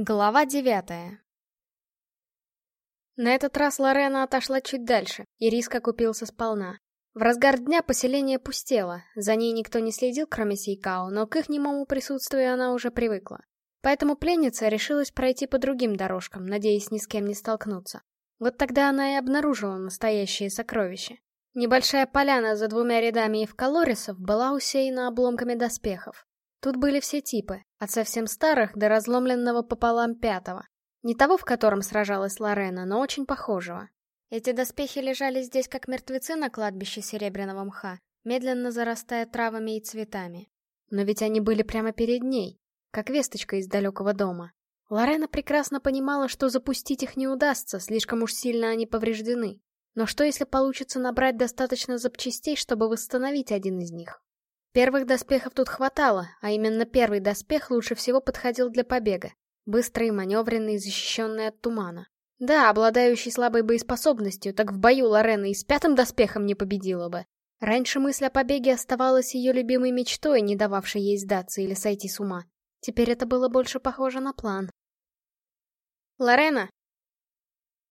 Глава девятая На этот раз Лорена отошла чуть дальше, и риск окупился сполна. В разгар дня поселение пустело, за ней никто не следил, кроме Сейкао, но к их немому присутствию она уже привыкла. Поэтому пленница решилась пройти по другим дорожкам, надеясь ни с кем не столкнуться. Вот тогда она и обнаружила настоящее сокровище. Небольшая поляна за двумя рядами эвкалорисов была усеяна обломками доспехов. Тут были все типы, от совсем старых до разломленного пополам пятого. Не того, в котором сражалась Лорена, но очень похожего. Эти доспехи лежали здесь как мертвецы на кладбище серебряного мха, медленно зарастая травами и цветами. Но ведь они были прямо перед ней, как весточка из далекого дома. Лорена прекрасно понимала, что запустить их не удастся, слишком уж сильно они повреждены. Но что если получится набрать достаточно запчастей, чтобы восстановить один из них? Первых доспехов тут хватало, а именно первый доспех лучше всего подходил для побега. Быстрый, маневренный, защищенный от тумана. Да, обладающий слабой боеспособностью, так в бою Лорена и с пятым доспехом не победила бы. Раньше мысль о побеге оставалась ее любимой мечтой, не дававшей ей сдаться или сойти с ума. Теперь это было больше похоже на план. «Лорена!»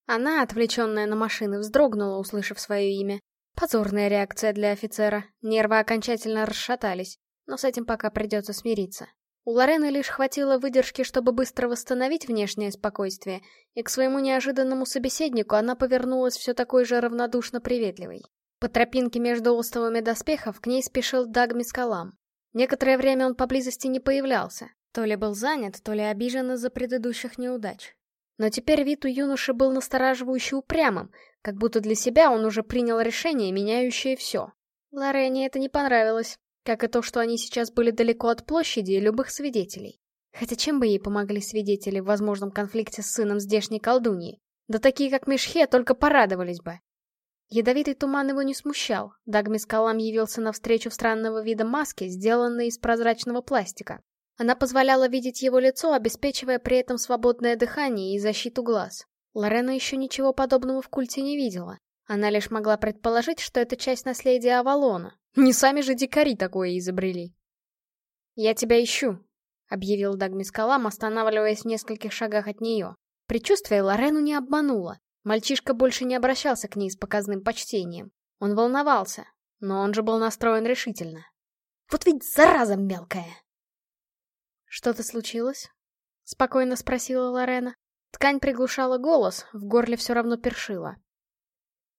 Она, отвлеченная на машины, вздрогнула, услышав свое имя. Позорная реакция для офицера. Нервы окончательно расшатались, но с этим пока придется смириться. У Лорены лишь хватило выдержки, чтобы быстро восстановить внешнее спокойствие, и к своему неожиданному собеседнику она повернулась все такой же равнодушно приветливой. По тропинке между остовами доспехов к ней спешил Даг Мискалам. Некоторое время он поблизости не появлялся, то ли был занят, то ли обижен из-за предыдущих неудач. Но теперь вид у юноши был настораживающе упрямым, как будто для себя он уже принял решение, меняющее все. Лорене это не понравилось, как и то, что они сейчас были далеко от площади и любых свидетелей. Хотя чем бы ей помогли свидетели в возможном конфликте с сыном здешней колдуньи? Да такие, как Мишхе, только порадовались бы. Ядовитый туман его не смущал. Дагмис Калам явился навстречу в странного вида маске, сделанной из прозрачного пластика. Она позволяла видеть его лицо, обеспечивая при этом свободное дыхание и защиту глаз. Лорена еще ничего подобного в культе не видела. Она лишь могла предположить, что это часть наследия Авалона. Не сами же дикари такое изобрели. «Я тебя ищу», — объявил Дагмис Калам, останавливаясь в нескольких шагах от нее. Предчувствие Лорену не обмануло. Мальчишка больше не обращался к ней с показным почтением. Он волновался, но он же был настроен решительно. «Вот ведь зараза мелкая!» «Что-то случилось?» — спокойно спросила Лорена. Ткань приглушала голос, в горле все равно першила.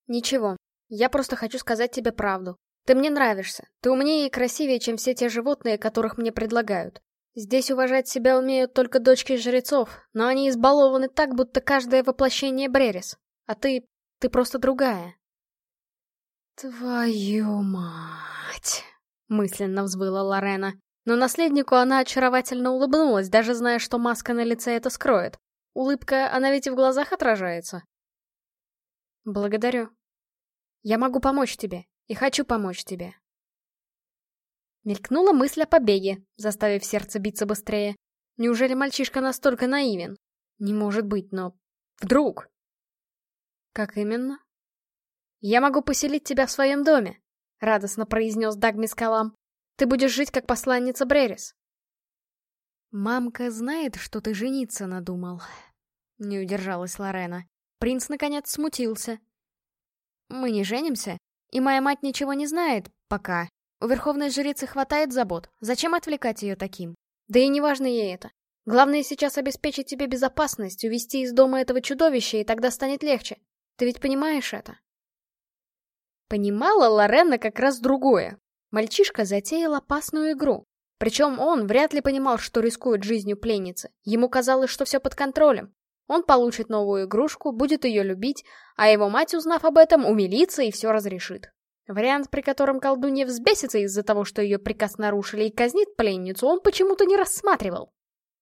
«Ничего, я просто хочу сказать тебе правду. Ты мне нравишься. Ты умнее и красивее, чем все те животные, которых мне предлагают. Здесь уважать себя умеют только дочки жрецов, но они избалованы так, будто каждое воплощение Брерис. А ты... ты просто другая». «Твою мать!» — мысленно взвыла Лорена. Но наследнику она очаровательно улыбнулась, даже зная, что маска на лице это скроет. Улыбка, она ведь и в глазах отражается. Благодарю. Я могу помочь тебе, и хочу помочь тебе. Мелькнула мысль о побеге, заставив сердце биться быстрее. Неужели мальчишка настолько наивен? Не может быть, но... Вдруг? Как именно? Я могу поселить тебя в своем доме, радостно произнес Дагмис Калам. Ты будешь жить как посланница Брерис. Мамка знает, что ты жениться надумал. Не удержалась Лорена. Принц наконец смутился. Мы не женимся, и моя мать ничего не знает, пока. У верховной жрицы хватает забот. Зачем отвлекать ее таким? Да и не важно ей это. Главное сейчас обеспечить тебе безопасность, увести из дома этого чудовища, и тогда станет легче. Ты ведь понимаешь это? Понимала Лорена как раз другое. Мальчишка затеял опасную игру. Причем он вряд ли понимал, что рискует жизнью пленницы. Ему казалось, что все под контролем. Он получит новую игрушку, будет ее любить, а его мать, узнав об этом, умилится и все разрешит. Вариант, при котором колдунья взбесится из-за того, что ее приказ нарушили и казнит пленницу, он почему-то не рассматривал.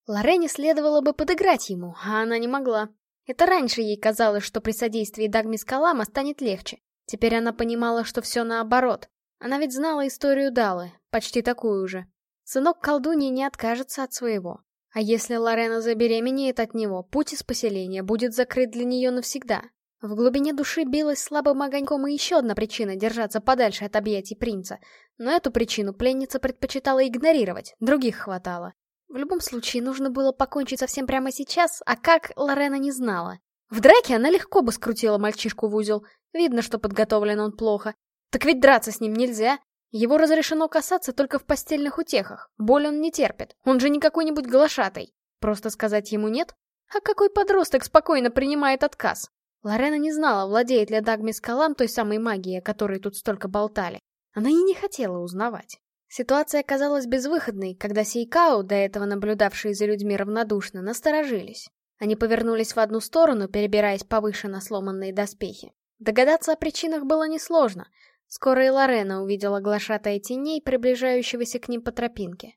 Лорене следовало бы подыграть ему, а она не могла. Это раньше ей казалось, что при содействии Дагмис Калама станет легче. Теперь она понимала, что все наоборот. Она ведь знала историю Далы, почти такую же. Сынок колдуньи не откажется от своего. А если Лорена забеременеет от него, путь из поселения будет закрыт для нее навсегда. В глубине души билась слабым огоньком и еще одна причина держаться подальше от объятий принца. Но эту причину пленница предпочитала игнорировать, других хватало. В любом случае, нужно было покончить совсем прямо сейчас, а как, Лорена не знала. В драке она легко бы скрутила мальчишку в узел. Видно, что подготовлен он плохо. Так ведь драться с ним нельзя. Его разрешено касаться только в постельных утехах. Боль он не терпит. Он же не какой-нибудь глашатый. Просто сказать ему нет? А какой подросток спокойно принимает отказ? Лорена не знала, владеет ли Дагми Скалам той самой магией, о которой тут столько болтали. Она и не хотела узнавать. Ситуация казалась безвыходной, когда Сейкао, до этого наблюдавшие за людьми равнодушно, насторожились. Они повернулись в одну сторону, перебираясь повыше на сломанные доспехи. Догадаться о причинах было несложно. Скоро и Лорена увидела глашатая теней, приближающегося к ним по тропинке.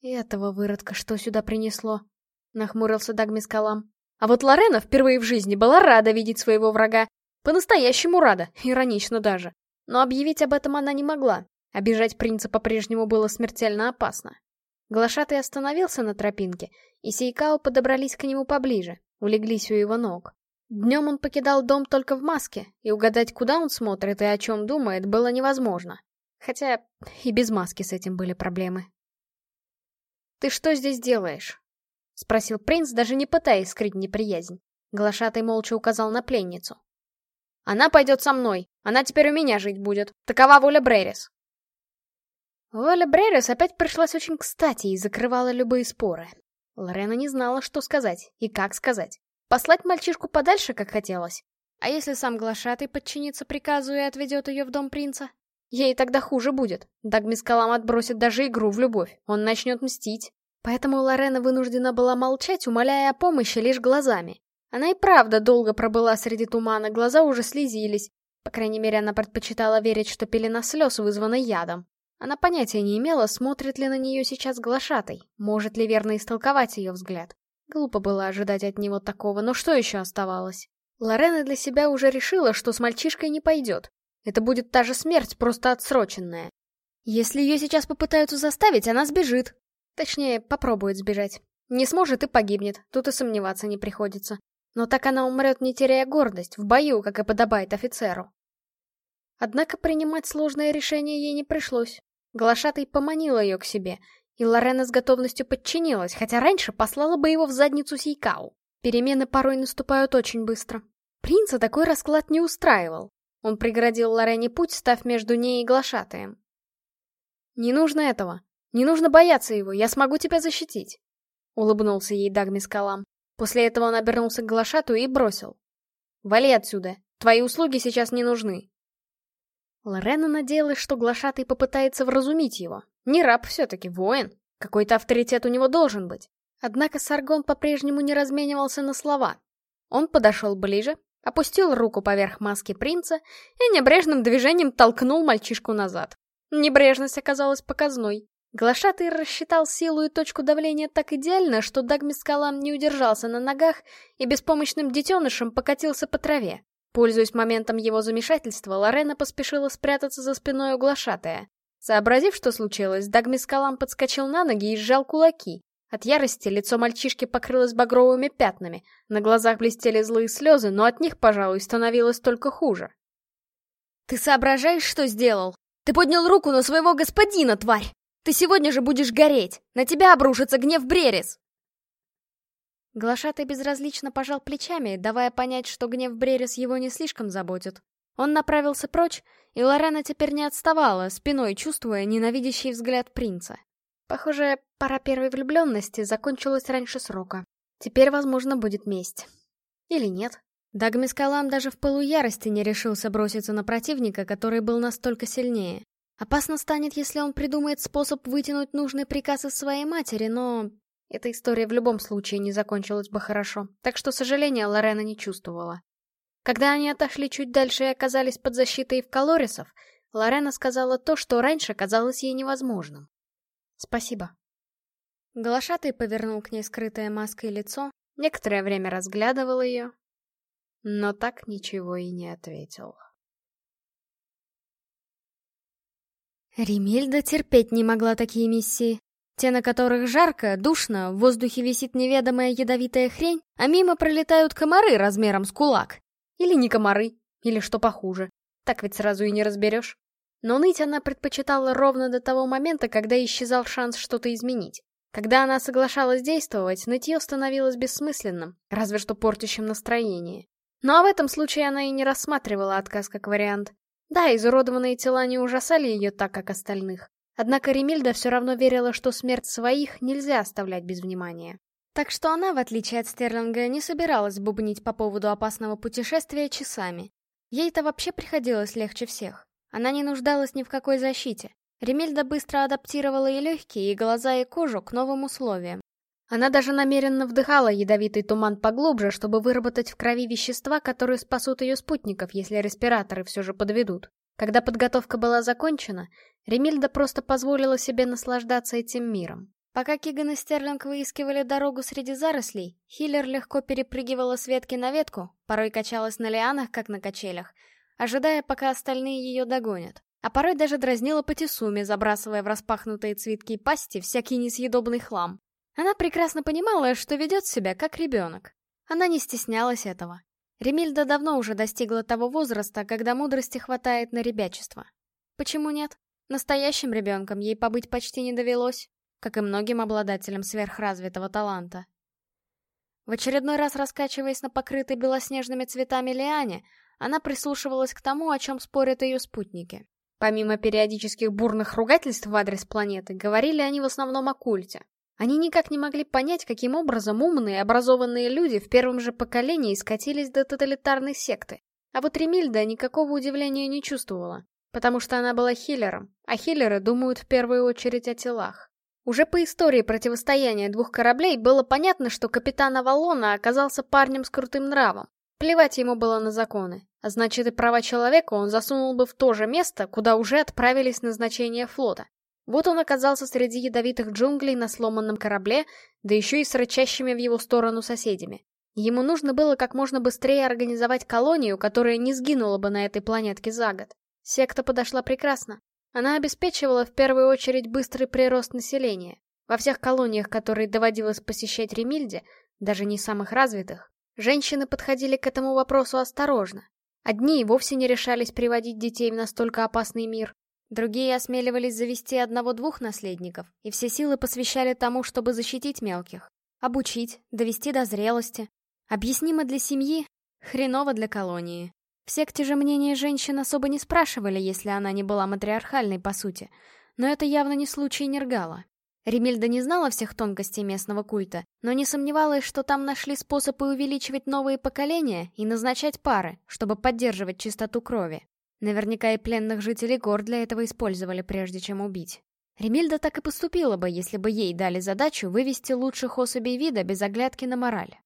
«И этого выродка что сюда принесло?» — нахмурился Дагмискалам. А вот Лорена впервые в жизни была рада видеть своего врага. По-настоящему рада, иронично даже. Но объявить об этом она не могла. Обижать принца по-прежнему было смертельно опасно. Глашатый остановился на тропинке, и Сейкао подобрались к нему поближе, улеглись у его ног. Днем он покидал дом только в маске, и угадать, куда он смотрит и о чем думает, было невозможно. Хотя и без маски с этим были проблемы. «Ты что здесь делаешь?» — спросил принц, даже не пытаясь скрыть неприязнь. Глашатый молча указал на пленницу. «Она пойдет со мной. Она теперь у меня жить будет. Такова воля Брерис». Воля Брерис опять пришлась очень кстати и закрывала любые споры. Лорена не знала, что сказать и как сказать. Послать мальчишку подальше, как хотелось. А если сам глашатый подчинится приказу и отведет ее в дом принца? Ей тогда хуже будет. Дагмискалам отбросит даже игру в любовь. Он начнет мстить. Поэтому Лорена вынуждена была молчать, умоляя о помощи лишь глазами. Она и правда долго пробыла среди тумана, глаза уже слезились. По крайней мере, она предпочитала верить, что пелена слез вызвана ядом. Она понятия не имела, смотрит ли на нее сейчас глашатай, может ли верно истолковать ее взгляд. Глупо было ожидать от него такого, но что еще оставалось? Лорена для себя уже решила, что с мальчишкой не пойдет. Это будет та же смерть, просто отсроченная. Если ее сейчас попытаются заставить, она сбежит. Точнее, попробует сбежать. Не сможет и погибнет, тут и сомневаться не приходится. Но так она умрет, не теряя гордость, в бою, как и подобает офицеру. Однако принимать сложное решение ей не пришлось. Глашатый поманил ее к себе, и Лорена с готовностью подчинилась, хотя раньше послала бы его в задницу Сейкау. Перемены порой наступают очень быстро. Принца такой расклад не устраивал. Он преградил Лорене путь, став между ней и глашатаем. «Не нужно этого. Не нужно бояться его, я смогу тебя защитить», — улыбнулся ей Дагми Скалам. После этого он обернулся к глашату и бросил. «Вали отсюда. Твои услуги сейчас не нужны. Лорена надеялась, что глашатый попытается вразумить его. Не раб все-таки, воин. Какой-то авторитет у него должен быть. Однако Саргон по-прежнему не разменивался на слова. Он подошел ближе, опустил руку поверх маски принца и небрежным движением толкнул мальчишку назад. Небрежность оказалась показной. Глашатый рассчитал силу и точку давления так идеально, что Дагмис Калам не удержался на ногах и беспомощным детенышем покатился по траве. Пользуясь моментом его замешательства, Лорена поспешила спрятаться за спиной углашатая. Сообразив, что случилось, Дагмис Калам подскочил на ноги и сжал кулаки. От ярости лицо мальчишки покрылось багровыми пятнами, на глазах блестели злые слезы, но от них, пожалуй, становилось только хуже. «Ты соображаешь, что сделал? Ты поднял руку на своего господина, тварь! Ты сегодня же будешь гореть! На тебя обрушится гнев Брерис!» Глашатый безразлично пожал плечами, давая понять, что гнев Брерис его не слишком заботит. Он направился прочь, и Лорена теперь не отставала, спиной чувствуя ненавидящий взгляд принца. Похоже, пора первой влюбленности закончилась раньше срока. Теперь, возможно, будет месть. Или нет. Дагмис Калам даже в пылу ярости не решился броситься на противника, который был настолько сильнее. Опасно станет, если он придумает способ вытянуть нужный приказ из своей матери, но эта история в любом случае не закончилась бы хорошо, так что сожаления Лорена не чувствовала. Когда они отошли чуть дальше и оказались под защитой в Колорисов, Лорена сказала то, что раньше казалось ей невозможным. «Спасибо». Глашатый повернул к ней скрытое маской лицо, некоторое время разглядывал ее, но так ничего и не ответил. Ремильда терпеть не могла такие миссии. Те, на которых жарко, душно, в воздухе висит неведомая ядовитая хрень, а мимо пролетают комары размером с кулак. Или не комары, или что похуже. Так ведь сразу и не разберешь. Но ныть она предпочитала ровно до того момента, когда исчезал шанс что-то изменить. Когда она соглашалась действовать, нытье становилось бессмысленным, разве что портящим настроение. Но в этом случае она и не рассматривала отказ как вариант. Да, изуродованные тела не ужасали ее так, как остальных. Однако Ремильда все равно верила, что смерть своих нельзя оставлять без внимания. Так что она, в отличие от Стерлинга, не собиралась бубнить по поводу опасного путешествия часами. Ей-то вообще приходилось легче всех. Она не нуждалась ни в какой защите. Ремельда быстро адаптировала и легкие, и глаза, и кожу к новым условиям. Она даже намеренно вдыхала ядовитый туман поглубже, чтобы выработать в крови вещества, которые спасут ее спутников, если респираторы все же подведут. Когда подготовка была закончена, Ремильда просто позволила себе наслаждаться этим миром. Пока Киган и Стерлинг выискивали дорогу среди зарослей, Хиллер легко перепрыгивала с ветки на ветку, порой качалась на лианах, как на качелях, ожидая, пока остальные ее догонят. А порой даже дразнила Патисуми, забрасывая в распахнутые цветки пасти всякий несъедобный хлам. Она прекрасно понимала, что ведет себя как ребенок. Она не стеснялась этого. Ремильда давно уже достигла того возраста, когда мудрости хватает на ребячество. Почему нет? Настоящим ребенком ей побыть почти не довелось, как и многим обладателям сверхразвитого таланта. В очередной раз раскачиваясь на покрытой белоснежными цветами лиане, она прислушивалась к тому, о чем спорят ее спутники. Помимо периодических бурных ругательств в адрес планеты, говорили они в основном о культе. Они никак не могли понять, каким образом умные, образованные люди в первом же поколении скатились до тоталитарной секты. А вот Ремильда никакого удивления не чувствовала, потому что она была хиллером, а хиллеры думают в первую очередь о телах. Уже по истории противостояния двух кораблей было понятно, что капитан Авалона оказался парнем с крутым нравом, Плевать ему было на законы, а значит и права человека он засунул бы в то же место, куда уже отправились назначения флота. Вот он оказался среди ядовитых джунглей на сломанном корабле, да еще и с рычащими в его сторону соседями. Ему нужно было как можно быстрее организовать колонию, которая не сгинула бы на этой планетке за год. Секта подошла прекрасно. Она обеспечивала в первую очередь быстрый прирост населения. Во всех колониях, которые доводилось посещать Ремильде, даже не самых развитых, Женщины подходили к этому вопросу осторожно. Одни и вовсе не решались приводить детей в настолько опасный мир. Другие осмеливались завести одного-двух наследников, и все силы посвящали тому, чтобы защитить мелких. Обучить, довести до зрелости. Объяснимо для семьи, хреново для колонии. В секте же мнение женщин особо не спрашивали, если она не была матриархальной по сути. Но это явно не случай Нергала. Ремильда не знала всех тонкостей местного культа, но не сомневалась, что там нашли способы увеличивать новые поколения и назначать пары, чтобы поддерживать чистоту крови. Наверняка и пленных жителей гор для этого использовали, прежде чем убить. Ремильда так и поступила бы, если бы ей дали задачу вывести лучших особей вида без оглядки на мораль.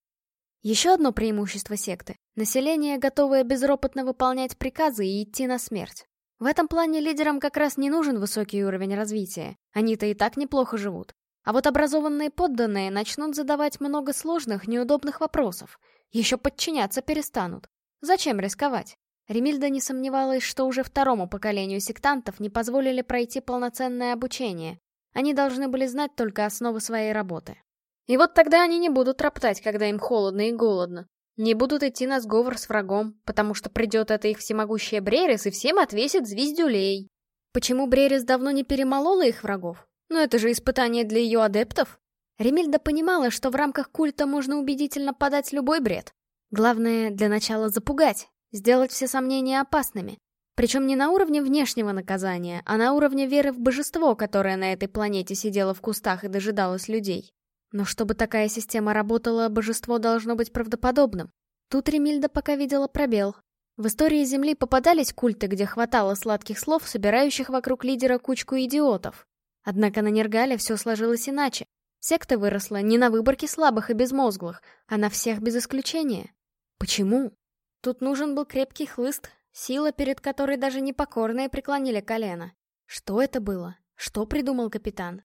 Еще одно преимущество секты — население, готовое безропотно выполнять приказы и идти на смерть. В этом плане лидерам как раз не нужен высокий уровень развития. Они-то и так неплохо живут. А вот образованные подданные начнут задавать много сложных, неудобных вопросов. Еще подчиняться перестанут. Зачем рисковать? Ремильда не сомневалась, что уже второму поколению сектантов не позволили пройти полноценное обучение. Они должны были знать только основы своей работы. И вот тогда они не будут роптать, когда им холодно и голодно. Не будут идти на сговор с врагом, потому что придет это их всемогущая Брерис и всем отвесит звездюлей. Почему Брерис давно не перемолола их врагов? Ну это же испытание для ее адептов. Ремильда понимала, что в рамках культа можно убедительно подать любой бред. Главное, для начала запугать, сделать все сомнения опасными. Причем не на уровне внешнего наказания, а на уровне веры в божество, которое на этой планете сидело в кустах и дожидалось людей. Но чтобы такая система работала, божество должно быть правдоподобным. Тут Ремильда пока видела пробел. В истории Земли попадались культы, где хватало сладких слов, собирающих вокруг лидера кучку идиотов. Однако на Нергале все сложилось иначе. Секта выросла не на выборке слабых и безмозглых, а на всех без исключения. Почему? Тут нужен был крепкий хлыст, сила, перед которой даже непокорные преклонили колено. Что это было? Что придумал капитан?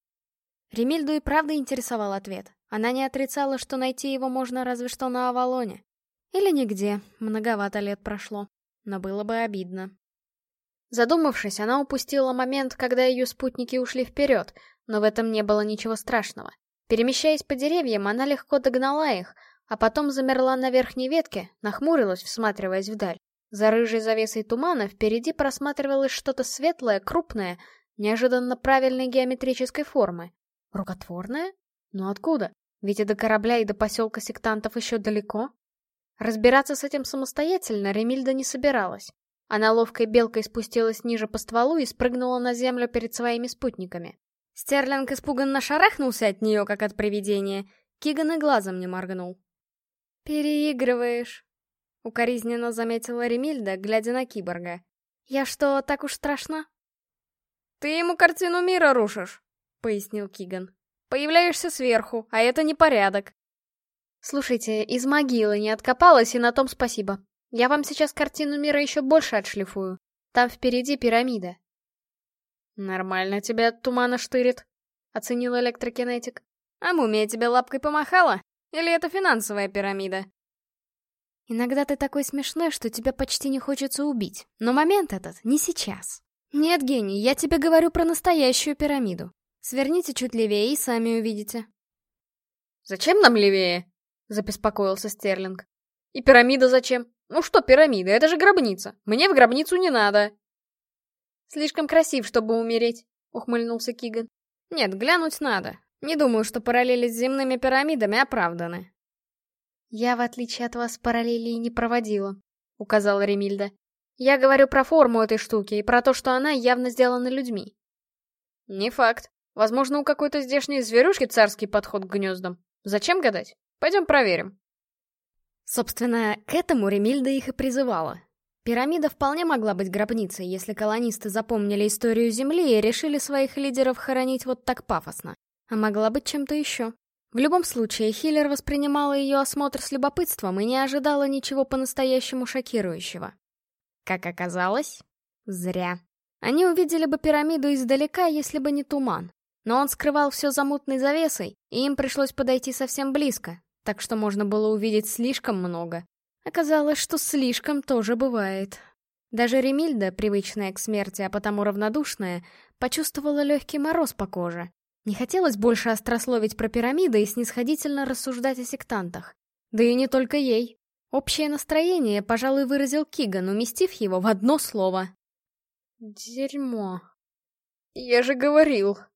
Ремильду и правда интересовал ответ. Она не отрицала, что найти его можно разве что на Авалоне. Или нигде, многовато лет прошло. Но было бы обидно. Задумавшись, она упустила момент, когда ее спутники ушли вперед, но в этом не было ничего страшного. Перемещаясь по деревьям, она легко догнала их, а потом замерла на верхней ветке, нахмурилась, всматриваясь вдаль. За рыжей завесой тумана впереди просматривалось что-то светлое, крупное, неожиданно правильной геометрической формы. Рукотворная? Но откуда? Ведь и до корабля, и до поселка сектантов еще далеко. Разбираться с этим самостоятельно Ремильда не собиралась. Она ловкой белкой спустилась ниже по стволу и спрыгнула на землю перед своими спутниками. Стерлинг испуганно шарахнулся от нее, как от привидения. Киган и глазом не моргнул. «Переигрываешь», — укоризненно заметила Ремильда, глядя на киборга. «Я что, так уж страшна?» «Ты ему картину мира рушишь», — пояснил Киган. «Появляешься сверху, а это непорядок». «Слушайте, из могилы не откопалась, и на том спасибо. Я вам сейчас картину мира еще больше отшлифую. Там впереди пирамида». «Нормально тебя от тумана штырит», — оценил электрокинетик. «А мумия тебе лапкой помахала? Или это финансовая пирамида?» Иногда ты такой смешной, что тебя почти не хочется убить. Но момент этот не сейчас. Нет, гений, я тебе говорю про настоящую пирамиду. Сверните чуть левее и сами увидите. «Зачем нам левее?» — забеспокоился Стерлинг. «И пирамида зачем? Ну что пирамида, это же гробница. Мне в гробницу не надо». «Слишком красив, чтобы умереть», — ухмыльнулся Киган. «Нет, глянуть надо. Не думаю, что параллели с земными пирамидами оправданы. «Я, в отличие от вас, параллелей не проводила», — указала Ремильда. «Я говорю про форму этой штуки и про то, что она явно сделана людьми». «Не факт. Возможно, у какой-то здешней зверюшки царский подход к гнездам. Зачем гадать? Пойдем проверим». Собственно, к этому Ремильда их и призывала. Пирамида вполне могла быть гробницей, если колонисты запомнили историю Земли и решили своих лидеров хоронить вот так пафосно. А могла быть чем-то еще. В любом случае, Хиллер воспринимала ее осмотр с любопытством и не ожидала ничего по-настоящему шокирующего. Как оказалось, зря. Они увидели бы пирамиду издалека, если бы не туман. Но он скрывал все за мутной завесой, и им пришлось подойти совсем близко, так что можно было увидеть слишком много. Оказалось, что слишком тоже бывает. Даже Ремильда, привычная к смерти, а потому равнодушная, почувствовала легкий мороз по коже. Не хотелось больше острословить про пирамиды и снисходительно рассуждать о сектантах. Да и не только ей. Общее настроение, пожалуй, выразил Киган, уместив его в одно слово. «Дерьмо». «Я же говорил», —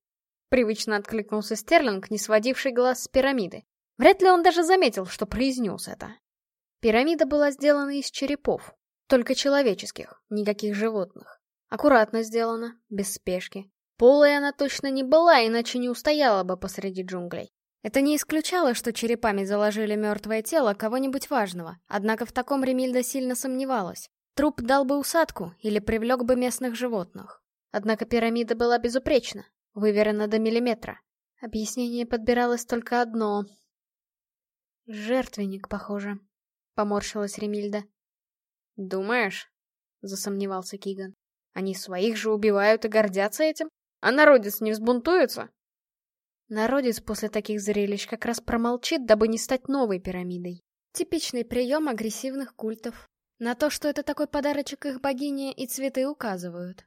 привычно откликнулся Стерлинг, не сводивший глаз с пирамиды. Вряд ли он даже заметил, что произнес это. Пирамида была сделана из черепов, только человеческих, никаких животных. Аккуратно сделана, без спешки. Полой она точно не была, иначе не устояла бы посреди джунглей. Это не исключало, что черепами заложили мертвое тело кого-нибудь важного, однако в таком Ремильда сильно сомневалась. Труп дал бы усадку или привлек бы местных животных. Однако пирамида была безупречна, выверена до миллиметра. Объяснение подбиралось только одно. «Жертвенник, похоже», — поморщилась Ремильда. «Думаешь?» — засомневался Киган. «Они своих же убивают и гордятся этим?» А народец не взбунтуется? Народец после таких зрелищ как раз промолчит, дабы не стать новой пирамидой. Типичный прием агрессивных культов. На то, что это такой подарочек их богине, и цветы указывают.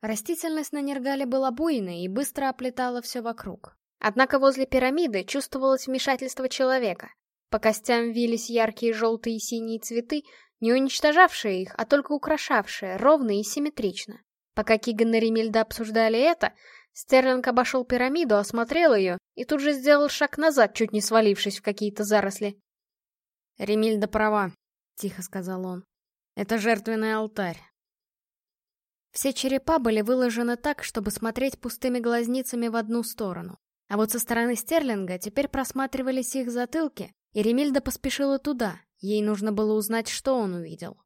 Растительность на Нергале была буйной и быстро оплетала все вокруг. Однако возле пирамиды чувствовалось вмешательство человека. По костям вились яркие желтые и синие цветы, не уничтожавшие их, а только украшавшие, ровно и симметрично. Пока Киган и Ремильда обсуждали это, Стерлинг обошел пирамиду, осмотрел ее и тут же сделал шаг назад, чуть не свалившись в какие-то заросли. «Ремильда права», — тихо сказал он. «Это жертвенный алтарь». Все черепа были выложены так, чтобы смотреть пустыми глазницами в одну сторону. А вот со стороны Стерлинга теперь просматривались их затылки, и Ремильда поспешила туда. Ей нужно было узнать, что он увидел.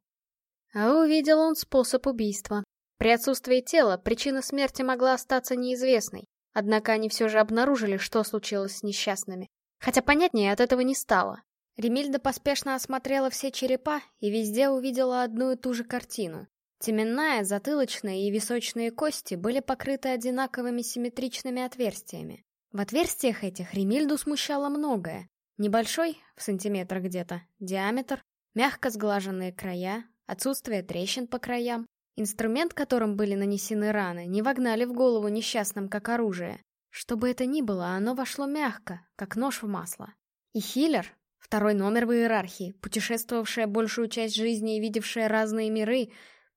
А увидел он способ убийства. При отсутствии тела причина смерти могла остаться неизвестной, однако они все же обнаружили, что случилось с несчастными. Хотя понятнее от этого не стало. Ремильда поспешно осмотрела все черепа и везде увидела одну и ту же картину. Теменная, затылочная и височные кости были покрыты одинаковыми симметричными отверстиями. В отверстиях этих Ремильду смущало многое. Небольшой, в сантиметр где-то, диаметр, мягко сглаженные края, отсутствие трещин по краям, Инструмент, которым были нанесены раны, не вогнали в голову несчастным как оружие. Что бы это ни было, оно вошло мягко, как нож в масло. И Хиллер, второй номер в иерархии, путешествовавшая большую часть жизни и видевшая разные миры,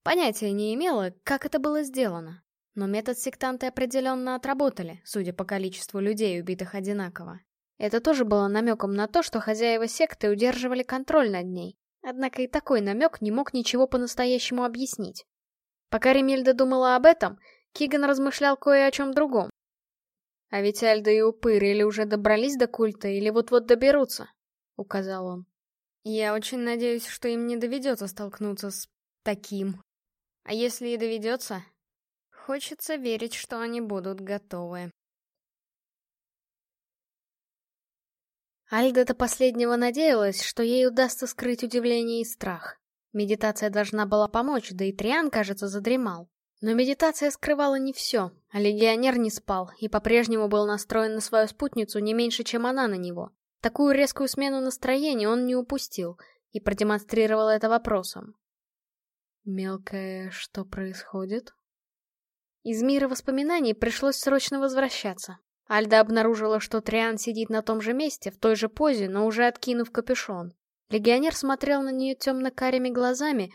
понятия не имела, как это было сделано. Но метод сектанты определенно отработали, судя по количеству людей, убитых одинаково. Это тоже было намеком на то, что хозяева секты удерживали контроль над ней. Однако и такой намек не мог ничего по-настоящему объяснить. Пока Ремильда думала об этом, Киган размышлял кое о чем другом. «А ведь Альда и Упыр или уже добрались до культа, или вот-вот доберутся», — указал он. «Я очень надеюсь, что им не доведется столкнуться с таким. А если и доведется, хочется верить, что они будут готовы». Альда до последнего надеялась, что ей удастся скрыть удивление и страх. Медитация должна была помочь, да и Триан, кажется, задремал. Но медитация скрывала не все, а легионер не спал и по-прежнему был настроен на свою спутницу не меньше, чем она на него. Такую резкую смену настроения он не упустил и продемонстрировал это вопросом. «Мелкое, что происходит?» Из мира воспоминаний пришлось срочно возвращаться. Альда обнаружила, что Триан сидит на том же месте, в той же позе, но уже откинув капюшон. Легионер смотрел на нее темно-карими глазами,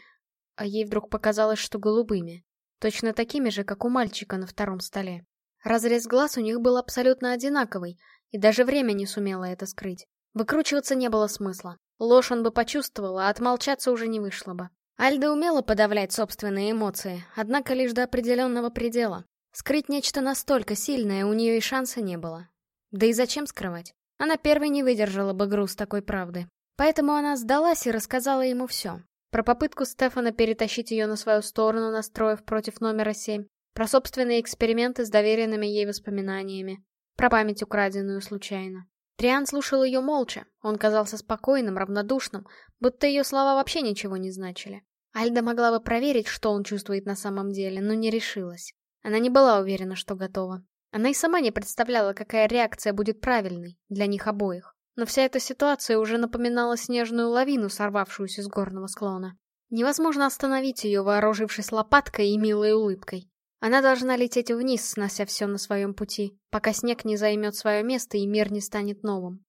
а ей вдруг показалось, что голубыми. Точно такими же, как у мальчика на втором столе. Разрез глаз у них был абсолютно одинаковый, и даже время не сумело это скрыть. Выкручиваться не было смысла. Ложь он бы почувствовал, а отмолчаться уже не вышло бы. Альда умела подавлять собственные эмоции, однако лишь до определенного предела. Скрыть нечто настолько сильное у нее и шанса не было. Да и зачем скрывать? Она первой не выдержала бы груз такой правды. Поэтому она сдалась и рассказала ему все. Про попытку Стефана перетащить ее на свою сторону, настроив против номера 7. Про собственные эксперименты с доверенными ей воспоминаниями. Про память, украденную случайно. Триан слушал ее молча. Он казался спокойным, равнодушным, будто ее слова вообще ничего не значили. Альда могла бы проверить, что он чувствует на самом деле, но не решилась. Она не была уверена, что готова. Она и сама не представляла, какая реакция будет правильной для них обоих. Но вся эта ситуация уже напоминала снежную лавину, сорвавшуюся с горного склона. Невозможно остановить ее, вооружившись лопаткой и милой улыбкой. Она должна лететь вниз, снося все на своем пути, пока снег не займет свое место и мир не станет новым.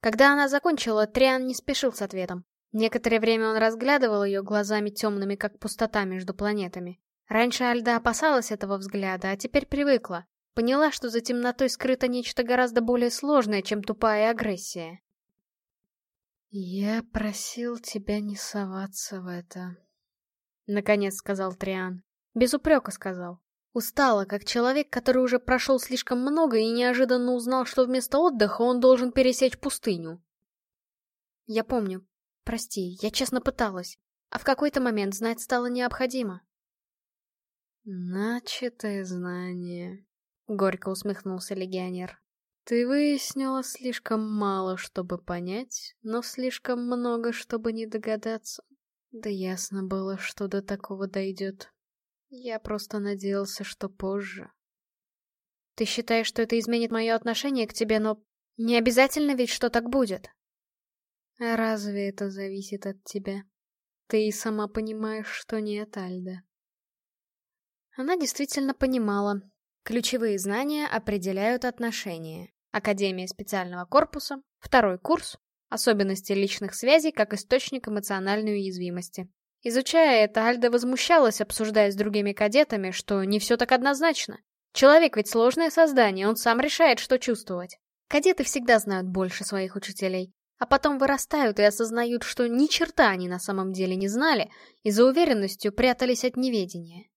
Когда она закончила, Триан не спешил с ответом. Некоторое время он разглядывал ее глазами темными, как пустота между планетами. Раньше Альда опасалась этого взгляда, а теперь привыкла. Поняла, что за темнотой скрыто нечто гораздо более сложное, чем тупая агрессия. «Я просил тебя не соваться в это», — наконец сказал Триан. Без упрека сказал. Устала, как человек, который уже прошел слишком много и неожиданно узнал, что вместо отдыха он должен пересечь пустыню. Я помню. Прости, я честно пыталась. А в какой-то момент знать стало необходимо. Начатое знание, Горько усмехнулся легионер. Ты выяснила слишком мало, чтобы понять, но слишком много, чтобы не догадаться. Да ясно было, что до такого дойдет. Я просто надеялся, что позже. Ты считаешь, что это изменит мое отношение к тебе, но не обязательно ведь, что так будет. Разве это зависит от тебя? Ты и сама понимаешь, что нет, Альда. Она действительно понимала, Ключевые знания определяют отношения. Академия специального корпуса, второй курс, особенности личных связей как источник эмоциональной уязвимости. Изучая это, Альда возмущалась, обсуждая с другими кадетами, что не все так однозначно. Человек ведь сложное создание, он сам решает, что чувствовать. Кадеты всегда знают больше своих учителей, а потом вырастают и осознают, что ни черта они на самом деле не знали, и за уверенностью прятались от неведения.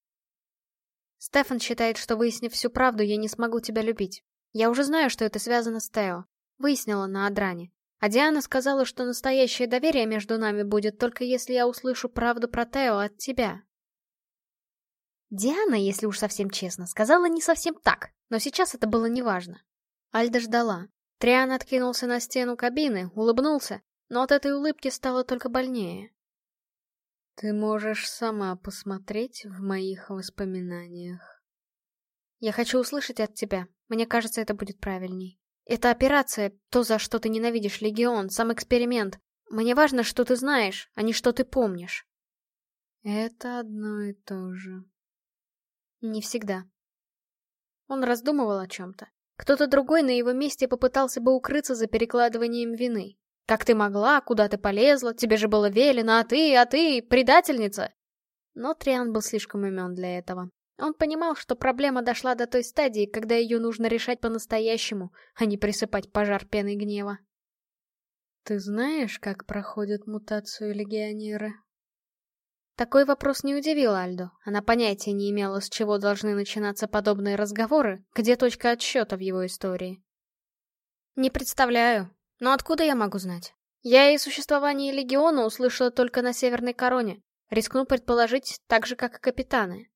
Стефан считает, что выяснив всю правду, я не смогу тебя любить. Я уже знаю, что это связано с Тео. Выяснила на Адране. А Диана сказала, что настоящее доверие между нами будет только если я услышу правду про Тео от тебя. Диана, если уж совсем честно, сказала не совсем так, но сейчас это было неважно. Альда ждала. Триан откинулся на стену кабины, улыбнулся, но от этой улыбки стало только больнее. Ты можешь сама посмотреть в моих воспоминаниях. Я хочу услышать от тебя. Мне кажется, это будет правильней. Это операция, то, за что ты ненавидишь Легион, сам эксперимент. Мне важно, что ты знаешь, а не что ты помнишь. Это одно и то же. Не всегда. Он раздумывал о чем-то. Кто-то другой на его месте попытался бы укрыться за перекладыванием вины. Как ты могла, куда ты полезла, тебе же было велено, а ты, а ты, предательница!» Но Триан был слишком умен для этого. Он понимал, что проблема дошла до той стадии, когда ее нужно решать по-настоящему, а не присыпать пожар пеной гнева. «Ты знаешь, как проходят мутацию легионеры?» Такой вопрос не удивил Альду. Она понятия не имела, с чего должны начинаться подобные разговоры, где точка отсчета в его истории. «Не представляю. Но откуда я могу знать? Я и существование Легиона услышала только на Северной Короне. Рискну предположить, так же, как и капитаны.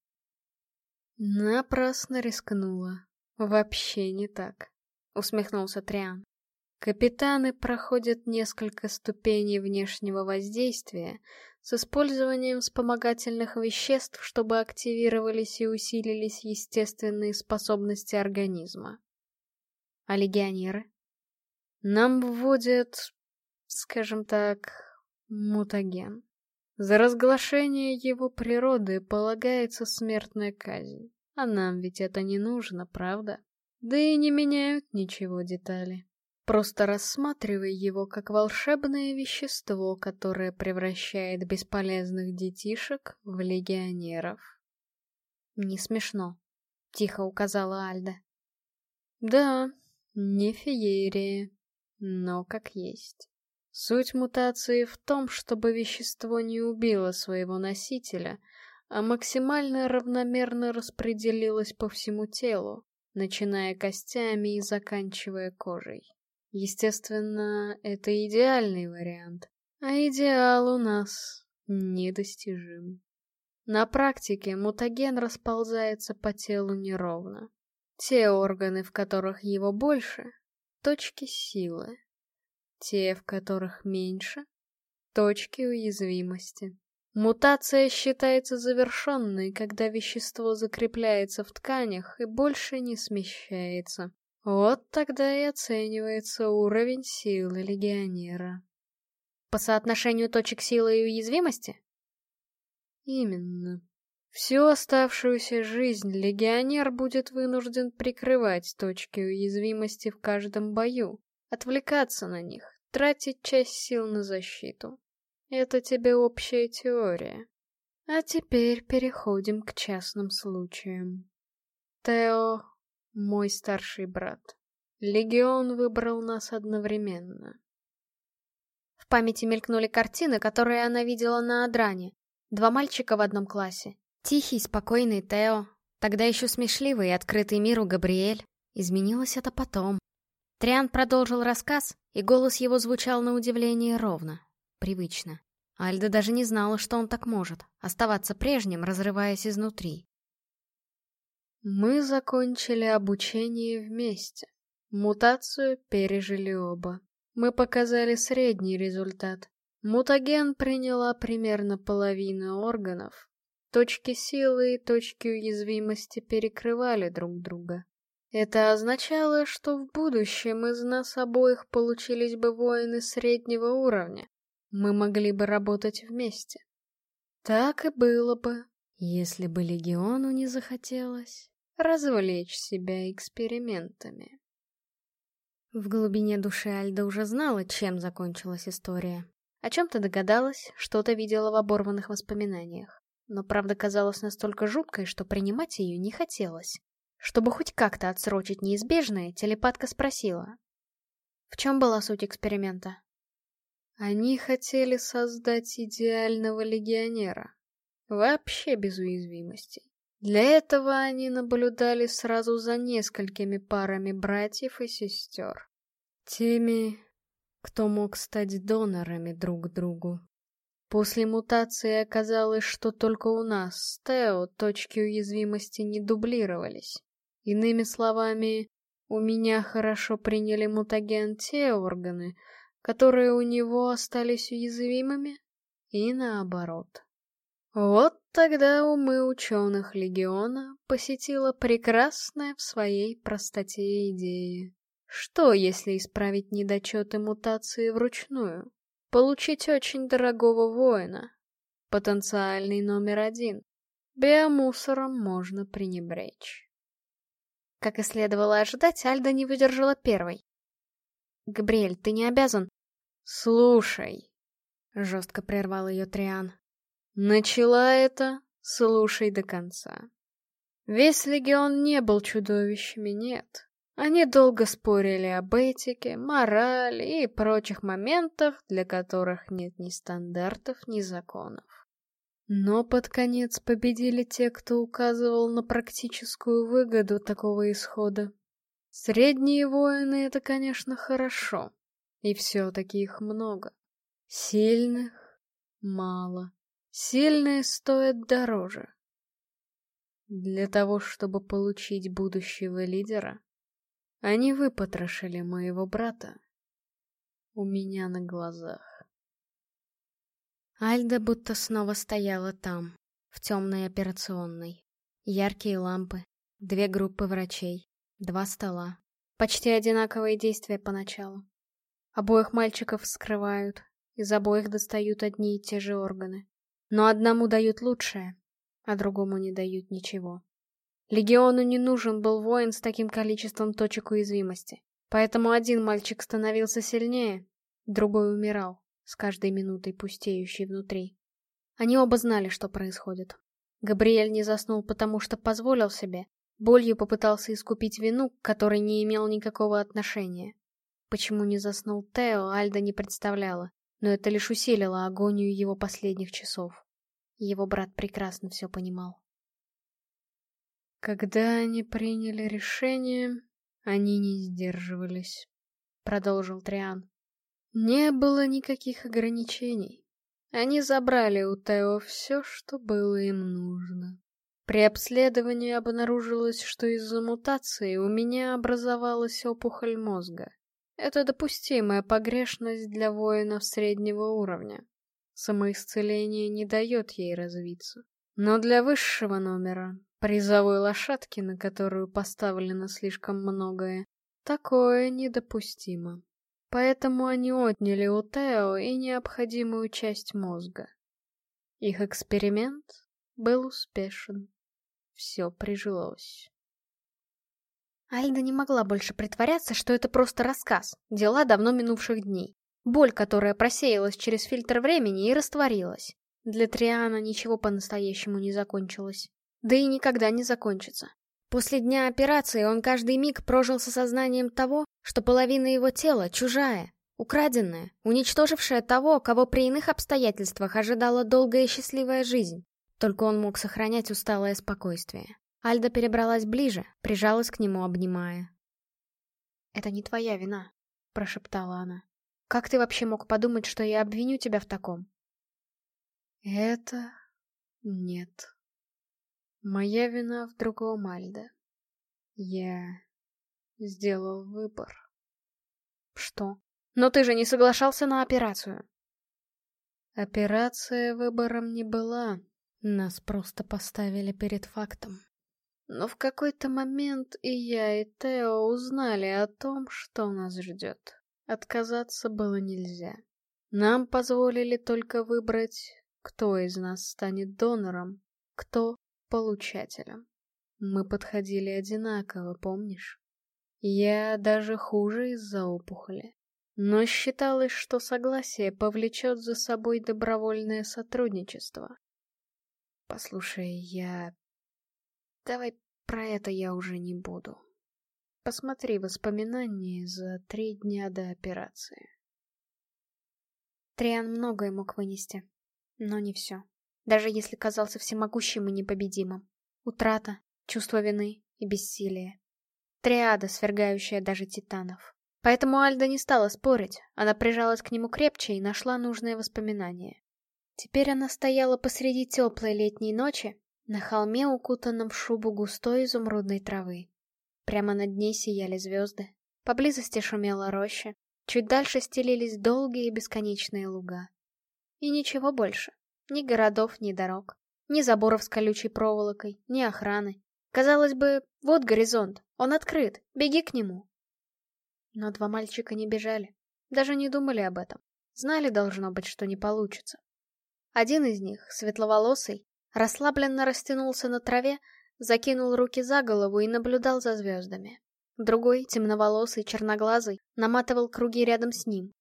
Напрасно рискнула. Вообще не так, усмехнулся Триан. Капитаны проходят несколько ступеней внешнего воздействия с использованием вспомогательных веществ, чтобы активировались и усилились естественные способности организма. А легионеры? Нам вводят, скажем так, мутаген. За разглашение его природы полагается смертная казнь. А нам ведь это не нужно, правда? Да и не меняют ничего детали. Просто рассматривай его как волшебное вещество, которое превращает бесполезных детишек в легионеров. «Не смешно», — тихо указала Альда. «Да, не феерия, но как есть». Суть мутации в том, чтобы вещество не убило своего носителя, а максимально равномерно распределилось по всему телу, начиная костями и заканчивая кожей. Естественно, это идеальный вариант, а идеал у нас недостижим. На практике мутаген расползается по телу неровно. Те органы, в которых его больше — точки силы, те, в которых меньше — точки уязвимости. Мутация считается завершенной, когда вещество закрепляется в тканях и больше не смещается. Вот тогда и оценивается уровень силы легионера. По соотношению точек силы и уязвимости? Именно. Всю оставшуюся жизнь легионер будет вынужден прикрывать точки уязвимости в каждом бою, отвлекаться на них, тратить часть сил на защиту. Это тебе общая теория. А теперь переходим к частным случаям. Тео, мой старший брат. Легион выбрал нас одновременно. В памяти мелькнули картины, которые она видела на Адране. Два мальчика в одном классе. Тихий, спокойный Тео. Тогда еще смешливый и открытый миру Габриэль. Изменилось это потом. Триан продолжил рассказ, и голос его звучал на удивление ровно, привычно. Альда даже не знала, что он так может, оставаться прежним, разрываясь изнутри. Мы закончили обучение вместе. Мутацию пережили оба. Мы показали средний результат. Мутаген приняла примерно половину органов. Точки силы и точки уязвимости перекрывали друг друга. Это означало, что в будущем из нас обоих получились бы воины среднего уровня. Мы могли бы работать вместе. Так и было бы, если бы Легиону не захотелось развлечь себя экспериментами. В глубине души Альда уже знала, чем закончилась история. О чем-то догадалась, что-то видела в оборванных воспоминаниях. Но правда казалась настолько жуткой, что принимать ее не хотелось. Чтобы хоть как-то отсрочить неизбежное, телепатка спросила. В чем была суть эксперимента? Они хотели создать идеального легионера. Вообще без уязвимостей. Для этого они наблюдали сразу за несколькими парами братьев и сестер. Теми, кто мог стать донорами друг другу. После мутации оказалось, что только у нас с Тео точки уязвимости не дублировались. Иными словами, у меня хорошо приняли мутаген те органы, которые у него остались уязвимыми, и наоборот. Вот тогда умы ученых Легиона посетила прекрасная в своей простоте идея. Что, если исправить недочеты мутации вручную? Получить очень дорогого воина. Потенциальный номер один. Биомусором можно пренебречь. Как и следовало ожидать, Альда не выдержала первой. «Габриэль, ты не обязан...» «Слушай», — жестко прервал ее Триан. «Начала это, слушай до конца. Весь легион не был чудовищами, нет. Они долго спорили об этике, морали и прочих моментах, для которых нет ни стандартов, ни законов. Но под конец победили те, кто указывал на практическую выгоду такого исхода. Средние воины — это, конечно, хорошо, и все-таки их много. Сильных мало. Сильные стоят дороже. Для того, чтобы получить будущего лидера, они выпотрошили моего брата у меня на глазах. Альда будто снова стояла там, в темной операционной. Яркие лампы, две группы врачей, два стола. Почти одинаковые действия поначалу. Обоих мальчиков вскрывают, из обоих достают одни и те же органы. Но одному дают лучшее, а другому не дают ничего. Легиону не нужен был воин с таким количеством точек уязвимости. Поэтому один мальчик становился сильнее, другой умирал, с каждой минутой пустеющей внутри. Они оба знали, что происходит. Габриэль не заснул, потому что позволил себе, болью попытался искупить вину, к которой не имел никакого отношения. Почему не заснул Тео, Альда не представляла, но это лишь усилило агонию его последних часов. Его брат прекрасно все понимал. Когда они приняли решение, они не сдерживались, продолжил Триан. Не было никаких ограничений. Они забрали у Тео все, что было им нужно. При обследовании обнаружилось, что из-за мутации у меня образовалась опухоль мозга. Это допустимая погрешность для воинов среднего уровня. Самоисцеление не дает ей развиться. Но для высшего номера Призовой лошадки, на которую поставлено слишком многое, такое недопустимо. Поэтому они отняли у Тео и необходимую часть мозга. Их эксперимент был успешен. Все прижилось. Альда не могла больше притворяться, что это просто рассказ, дела давно минувших дней. Боль, которая просеялась через фильтр времени и растворилась. Для Триана ничего по-настоящему не закончилось да и никогда не закончится. После дня операции он каждый миг прожил с осознанием того, что половина его тела чужая, украденная, уничтожившая того, кого при иных обстоятельствах ожидала долгая и счастливая жизнь. Только он мог сохранять усталое спокойствие. Альда перебралась ближе, прижалась к нему, обнимая. «Это не твоя вина», — прошептала она. «Как ты вообще мог подумать, что я обвиню тебя в таком?» «Это... нет», Моя вина в другом, Альда. Я сделал выбор. Что? Но ты же не соглашался на операцию. Операция выбором не была. Нас просто поставили перед фактом. Но в какой-то момент и я, и Тео узнали о том, что нас ждет. Отказаться было нельзя. Нам позволили только выбрать, кто из нас станет донором, кто получателем. Мы подходили одинаково, помнишь? Я даже хуже из-за опухоли. Но считалось, что согласие повлечет за собой добровольное сотрудничество. Послушай, я... Давай про это я уже не буду. Посмотри воспоминания за три дня до операции. Триан многое мог вынести, но не все даже если казался всемогущим и непобедимым. Утрата, чувство вины и бессилие. Триада, свергающая даже титанов. Поэтому Альда не стала спорить, она прижалась к нему крепче и нашла нужное воспоминание. Теперь она стояла посреди теплой летней ночи, на холме, укутанном в шубу густой изумрудной травы. Прямо над ней сияли звезды, поблизости шумела роща, чуть дальше стелились долгие бесконечные луга. И ничего больше. Ни городов, ни дорог. Ни заборов с колючей проволокой, ни охраны. Казалось бы, вот горизонт, он открыт, беги к нему. Но два мальчика не бежали, даже не думали об этом. Знали, должно быть, что не получится. Один из них, светловолосый, расслабленно растянулся на траве, закинул руки за голову и наблюдал за звездами. Другой, темноволосый, черноглазый, наматывал круги рядом с ним.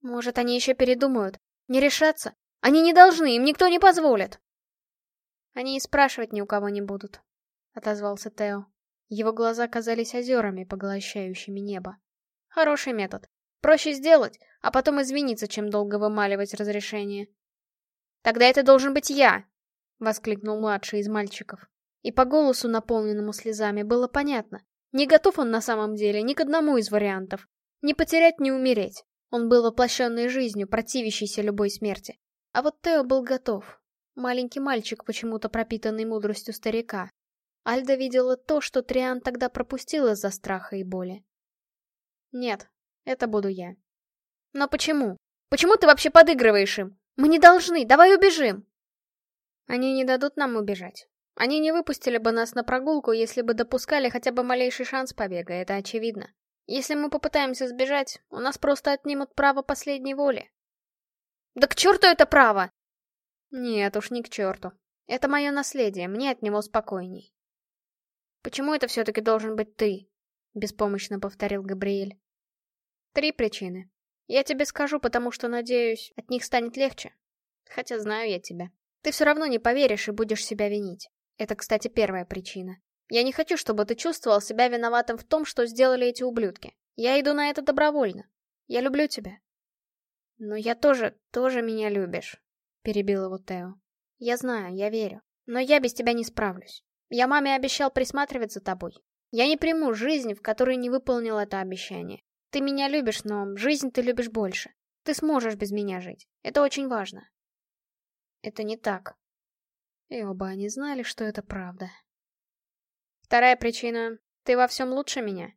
Может, они еще передумают, не решатся, они не должны, им никто не позволит. Они и спрашивать ни у кого не будут», — отозвался Тео. Его глаза казались озерами, поглощающими небо. «Хороший метод. Проще сделать, а потом извиниться, чем долго вымаливать разрешение». «Тогда это должен быть я!» — воскликнул младший из мальчиков. И по голосу, наполненному слезами, было понятно. Не готов он на самом деле ни к одному из вариантов. Не потерять, не умереть. Он был воплощенной жизнью, противящейся любой смерти. А вот Тео был готов. Маленький мальчик, почему-то пропитанный мудростью старика. Альда видела то, что Триан тогда пропустил из-за страха и боли. Нет, это буду я. Но почему? Почему ты вообще подыгрываешь им? Мы не должны, давай убежим. Они не дадут нам убежать. Они не выпустили бы нас на прогулку, если бы допускали хотя бы малейший шанс побега, это очевидно. Если мы попытаемся сбежать, у нас просто отнимут право последней воли. Да к черту это право! Нет уж, не к черту. Это мое наследие, мне от него спокойней. Почему это все-таки должен быть ты? Беспомощно повторил Габриэль. Три причины. Я тебе скажу, потому что, надеюсь, от них станет легче. Хотя знаю я тебя. Ты все равно не поверишь и будешь себя винить. Это, кстати, первая причина. Я не хочу, чтобы ты чувствовал себя виноватым в том, что сделали эти ублюдки. Я иду на это добровольно. Я люблю тебя. Но я тоже, тоже меня любишь, перебил его Тео. Я знаю, я верю. Но я без тебя не справлюсь. Я маме обещал присматривать за тобой. Я не приму жизнь, в которой не выполнил это обещание. Ты меня любишь, но жизнь ты любишь больше. Ты сможешь без меня жить. Это очень важно. Это не так. И оба они знали, что это правда. Вторая причина — ты во всем лучше меня.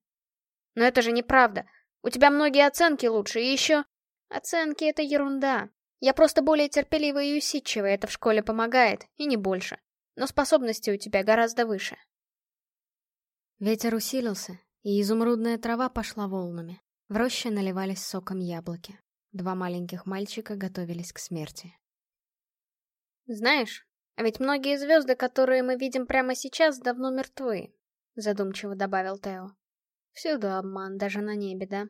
Но это же неправда. У тебя многие оценки лучше, и еще... Оценки — это ерунда. Я просто более терпеливая и усидчивая, это в школе помогает, и не больше. Но способности у тебя гораздо выше. Ветер усилился, и изумрудная трава пошла волнами. В роще наливались соком яблоки. Два маленьких мальчика готовились к смерти. Знаешь, а ведь многие звезды, которые мы видим прямо сейчас, давно мертвы, задумчиво добавил Тео. Всюду обман, даже на небе, да?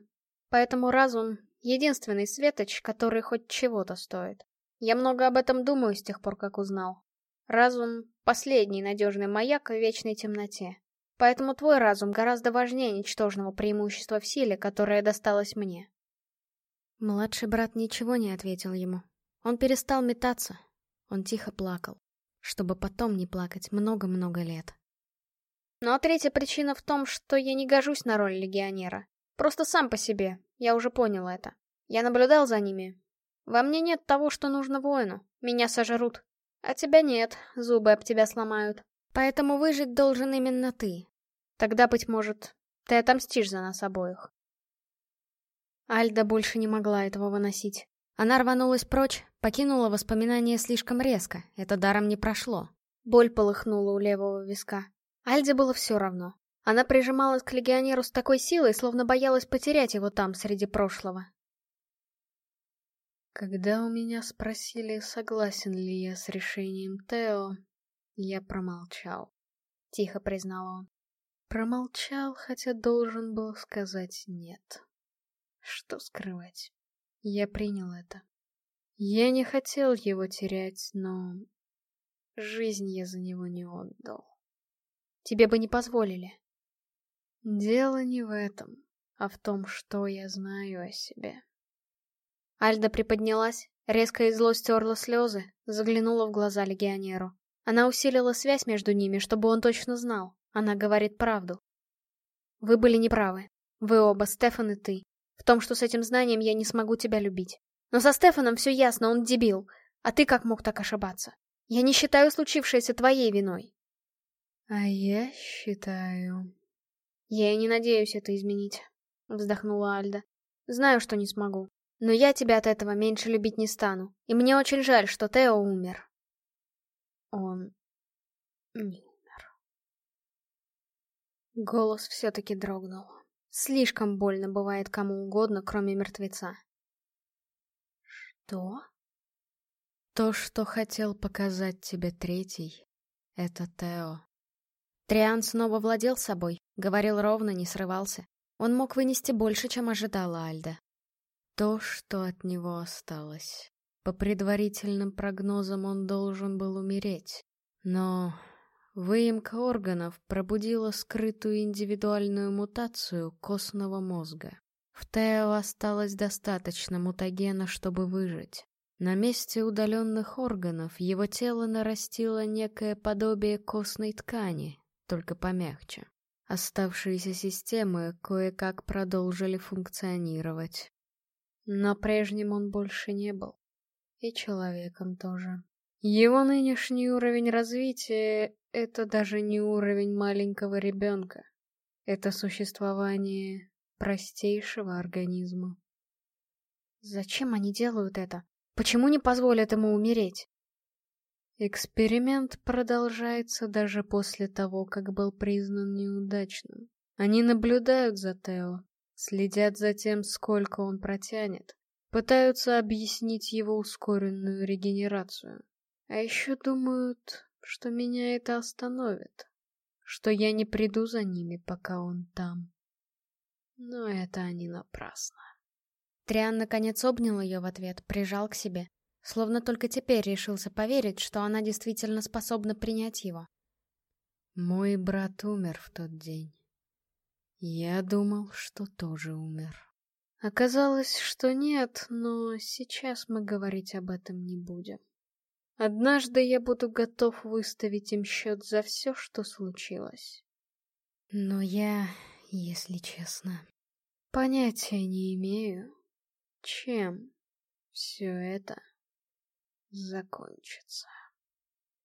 Поэтому разум — единственный светоч, который хоть чего-то стоит. Я много об этом думаю с тех пор, как узнал. Разум — последний надежный маяк в вечной темноте. Поэтому твой разум гораздо важнее ничтожного преимущества в силе, которое досталось мне. Младший брат ничего не ответил ему. Он перестал метаться. Он тихо плакал чтобы потом не плакать много-много лет. Ну а третья причина в том, что я не гожусь на роль легионера. Просто сам по себе, я уже понял это. Я наблюдал за ними. Во мне нет того, что нужно воину. Меня сожрут. А тебя нет, зубы об тебя сломают. Поэтому выжить должен именно ты. Тогда, быть может, ты отомстишь за нас обоих. Альда больше не могла этого выносить. Она рванулась прочь, покинула воспоминания слишком резко, это даром не прошло. Боль полыхнула у левого виска. Альде было все равно. Она прижималась к легионеру с такой силой, словно боялась потерять его там, среди прошлого. Когда у меня спросили, согласен ли я с решением Тео, я промолчал. Тихо признал он. Промолчал, хотя должен был сказать нет. Что скрывать? Я принял это. Я не хотел его терять, но... Жизнь я за него не отдал. Тебе бы не позволили. Дело не в этом, а в том, что я знаю о себе. Альда приподнялась, резко и зло стерла слезы, заглянула в глаза легионеру. Она усилила связь между ними, чтобы он точно знал. Она говорит правду. Вы были неправы. Вы оба, Стефан и ты. В том, что с этим знанием я не смогу тебя любить. Но со Стефаном все ясно, он дебил. А ты как мог так ошибаться? Я не считаю случившееся твоей виной. А я считаю... Я и не надеюсь это изменить, вздохнула Альда. Знаю, что не смогу. Но я тебя от этого меньше любить не стану. И мне очень жаль, что Тео умер. Он не умер. Голос все-таки дрогнул. Слишком больно бывает кому угодно, кроме мертвеца. Что? То, что хотел показать тебе третий, это Тео. Триан снова владел собой, говорил ровно, не срывался. Он мог вынести больше, чем ожидала Альда. То, что от него осталось. По предварительным прогнозам он должен был умереть. Но выемка органов пробудила скрытую индивидуальную мутацию костного мозга. В Тео осталось достаточно мутагена, чтобы выжить. На месте удаленных органов его тело нарастило некое подобие костной ткани, только помягче. Оставшиеся системы кое-как продолжили функционировать. Но прежним он больше не был. И человеком тоже. Его нынешний уровень развития — это даже не уровень маленького ребенка. Это существование простейшего организма. Зачем они делают это? Почему не позволят ему умереть? Эксперимент продолжается даже после того, как был признан неудачным. Они наблюдают за Тео, следят за тем, сколько он протянет, пытаются объяснить его ускоренную регенерацию. А еще думают, что меня это остановит, что я не приду за ними, пока он там. Но это они напрасно. Триан наконец обнял ее в ответ, прижал к себе, словно только теперь решился поверить, что она действительно способна принять его. Мой брат умер в тот день. Я думал, что тоже умер. Оказалось, что нет, но сейчас мы говорить об этом не будем. Однажды я буду готов выставить им счет за все, что случилось. Но я, если честно, понятия не имею, чем все это закончится.